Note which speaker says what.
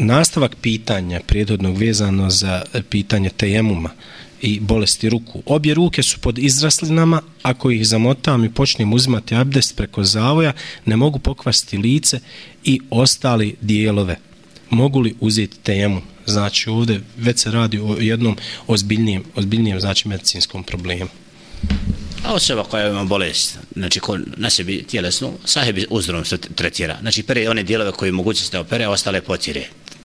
Speaker 1: nastavak pitanja prijedodnog vezano za pitanje tejemuma i bolesti ruku. Obje ruke su pod izraslinama, ako ih zamotam i počnem uzimati abdest preko zavoja, ne mogu pokvasti lice i ostali dijelove. Mogu li uzeti tejemum? Znači ovdje već se radi o jednom ozbiljnijem, ozbiljnijem znači medicinskom problemu.
Speaker 2: A osoba koja ima bolest, znači ko na sebi tjelesnu, sahebi uzdrom se tretira. Znači pere one dijelove koje mogućnosti opere, ostale potire.